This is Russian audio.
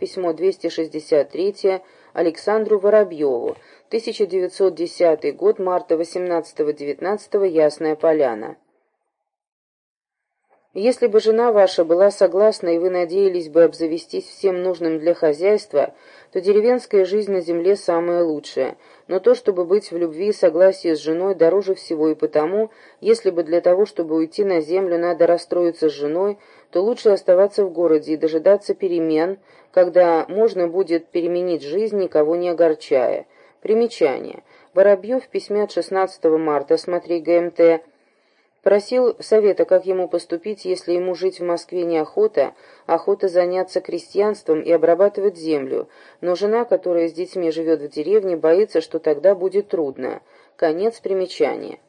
Письмо 263 Александру Воробьеву. 1910 год, марта 18-19, Ясная Поляна. Если бы жена ваша была согласна, и вы надеялись бы обзавестись всем нужным для хозяйства, то деревенская жизнь на земле самая лучшая. Но то, чтобы быть в любви и согласии с женой, дороже всего, и потому, если бы для того, чтобы уйти на землю, надо расстроиться с женой, то лучше оставаться в городе и дожидаться перемен, когда можно будет переменить жизнь, никого не огорчая. Примечание. Воробьев в письме от 16 марта, смотри ГМТ, Просил совета, как ему поступить, если ему жить в Москве неохота, охота заняться крестьянством и обрабатывать землю, но жена, которая с детьми живет в деревне, боится, что тогда будет трудно. Конец примечания.